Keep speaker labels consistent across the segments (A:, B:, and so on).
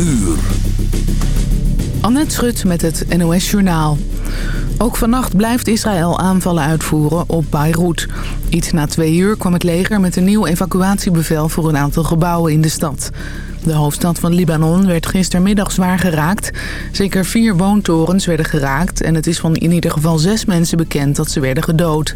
A: uur.
B: Annette Schut met het NOS Journaal. Ook vannacht blijft Israël aanvallen uitvoeren op Beirut. Iets na twee uur kwam het leger met een nieuw evacuatiebevel voor een aantal gebouwen in de stad. De hoofdstad van Libanon werd gistermiddag zwaar geraakt. Zeker vier woontorens werden geraakt en het is van in ieder geval zes mensen bekend dat ze werden gedood.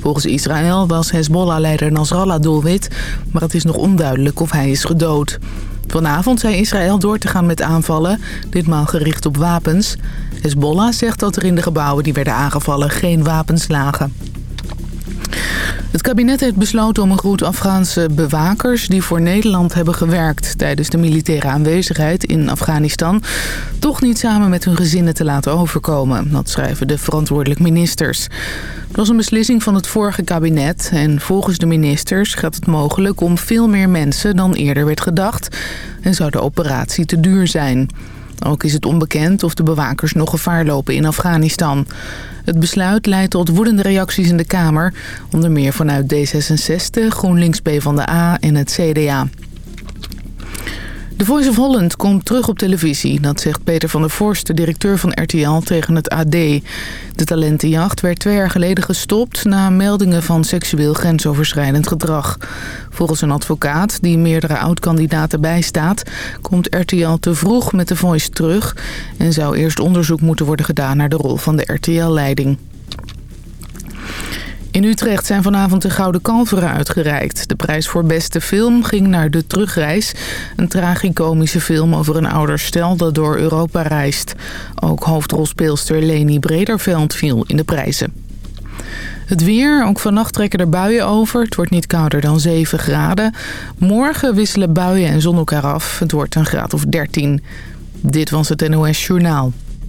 B: Volgens Israël was Hezbollah-leider Nasrallah doelwit, maar het is nog onduidelijk of hij is gedood. Vanavond zei Israël door te gaan met aanvallen, ditmaal gericht op wapens. Hezbollah zegt dat er in de gebouwen die werden aangevallen geen wapens lagen. Het kabinet heeft besloten om een groep Afghaanse bewakers... die voor Nederland hebben gewerkt tijdens de militaire aanwezigheid in Afghanistan... toch niet samen met hun gezinnen te laten overkomen. Dat schrijven de verantwoordelijk ministers. Dat was een beslissing van het vorige kabinet... en volgens de ministers gaat het mogelijk om veel meer mensen dan eerder werd gedacht... en zou de operatie te duur zijn... Ook is het onbekend of de bewakers nog gevaar lopen in Afghanistan. Het besluit leidt tot woedende reacties in de Kamer. Onder meer vanuit D66, GroenLinks PvdA en het CDA. The Voice of Holland komt terug op televisie. Dat zegt Peter van der Vorst, de directeur van RTL, tegen het AD. De talentenjacht werd twee jaar geleden gestopt... na meldingen van seksueel grensoverschrijdend gedrag. Volgens een advocaat, die meerdere oud-kandidaten bijstaat... komt RTL te vroeg met The Voice terug... en zou eerst onderzoek moeten worden gedaan naar de rol van de RTL-leiding. In Utrecht zijn vanavond de Gouden Kalveren uitgereikt. De prijs voor beste film ging naar De Terugreis. Een tragicomische film over een ouder stel dat door Europa reist. Ook hoofdrolspeelster Leni Brederveld viel in de prijzen. Het weer, ook vannacht trekken er buien over. Het wordt niet kouder dan 7 graden. Morgen wisselen buien en zon elkaar af. Het wordt een graad of 13. Dit was het NOS Journaal.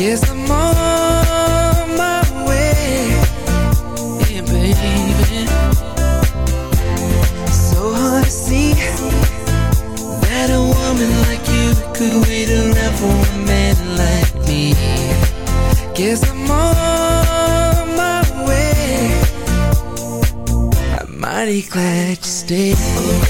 C: guess I'm on my way, yeah, baby. So hard to see that a woman like you
D: could wait around for a man like me. Guess I'm on my way. I'm mighty glad you stayed.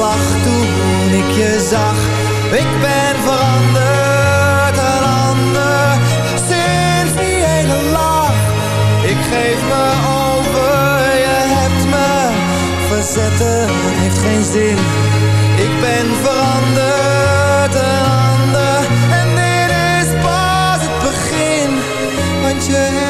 E: toen ik je zag. Ik ben veranderd, een ander. Sinds die hele lach Ik geef me over, je hebt me verzetten, heeft geen zin. Ik ben veranderd, een ander. En dit is pas het begin Want je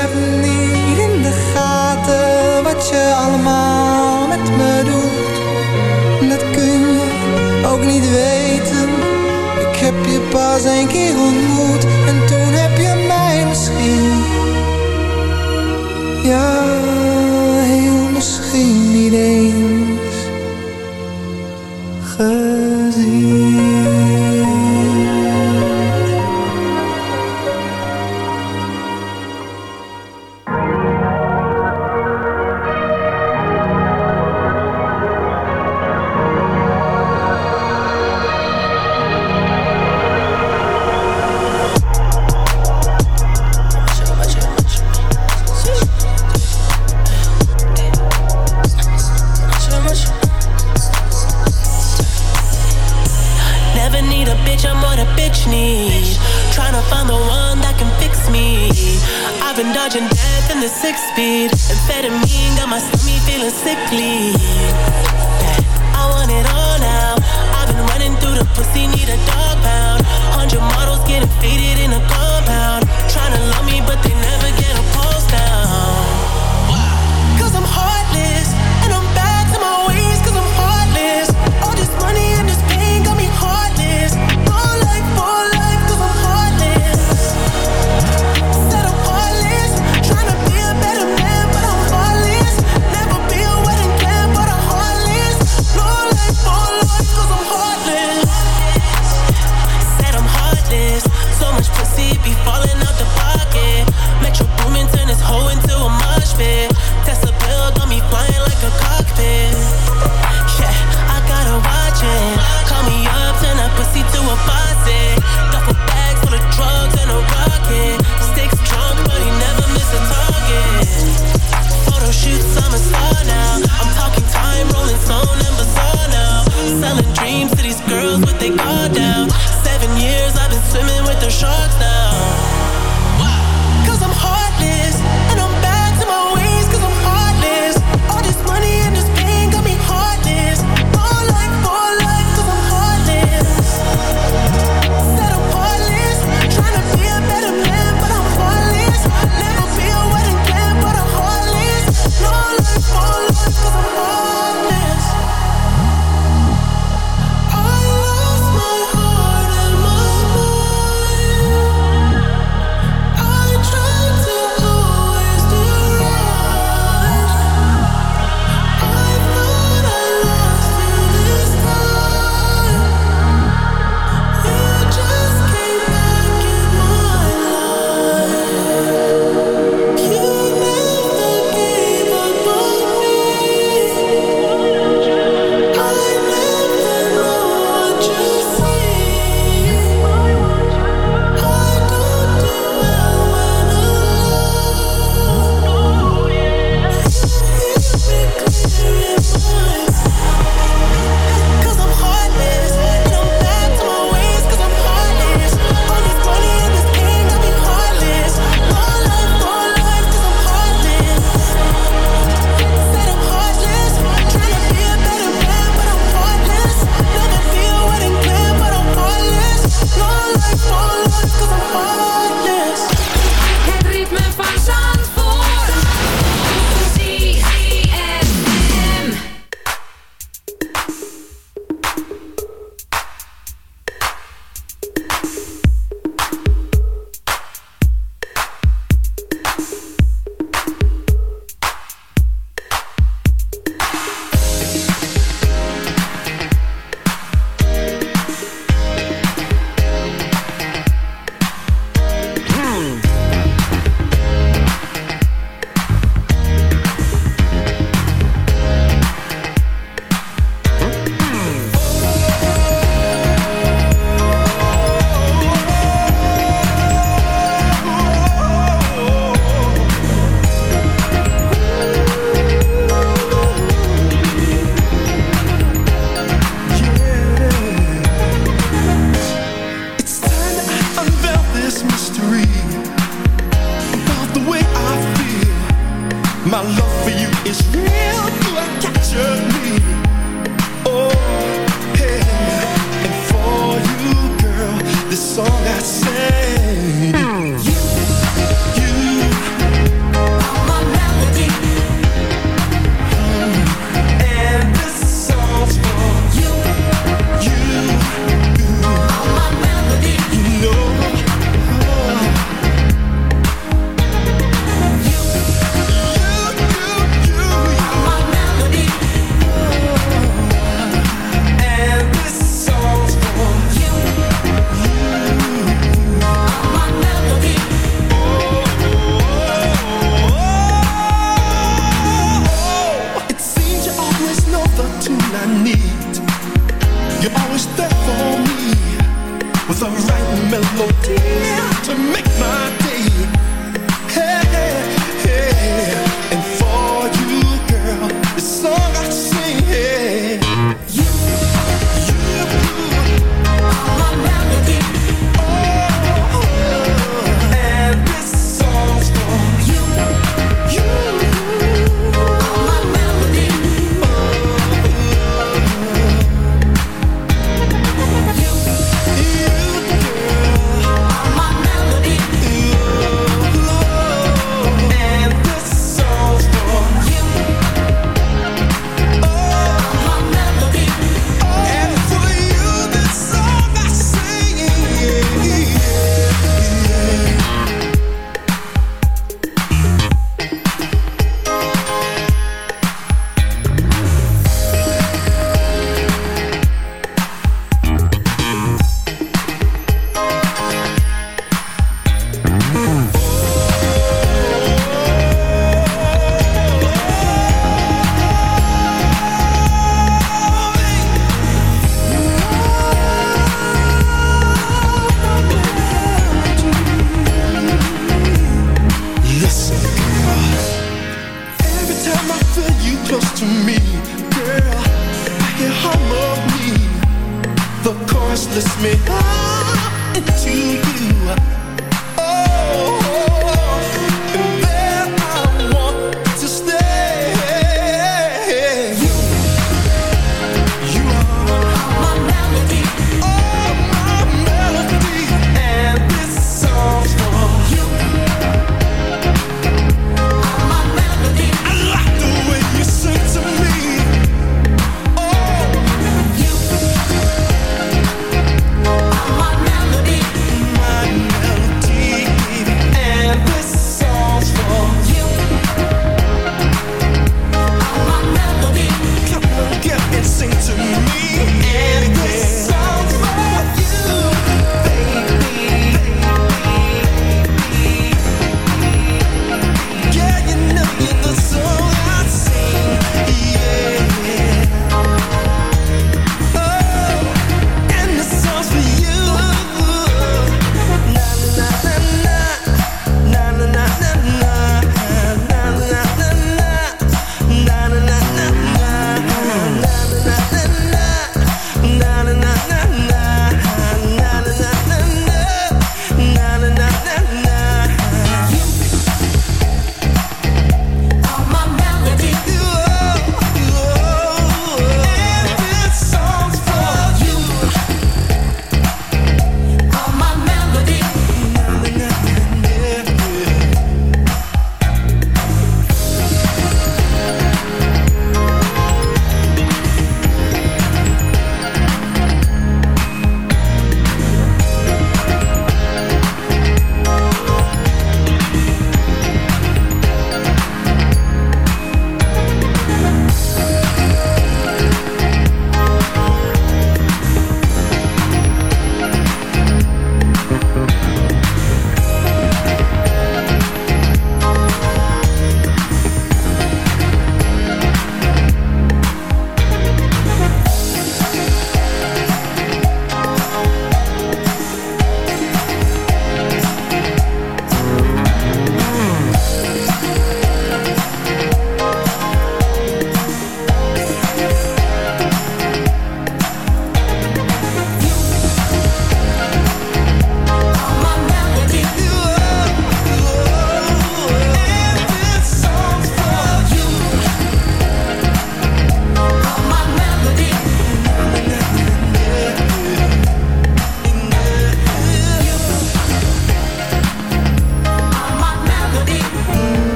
F: melodies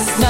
F: just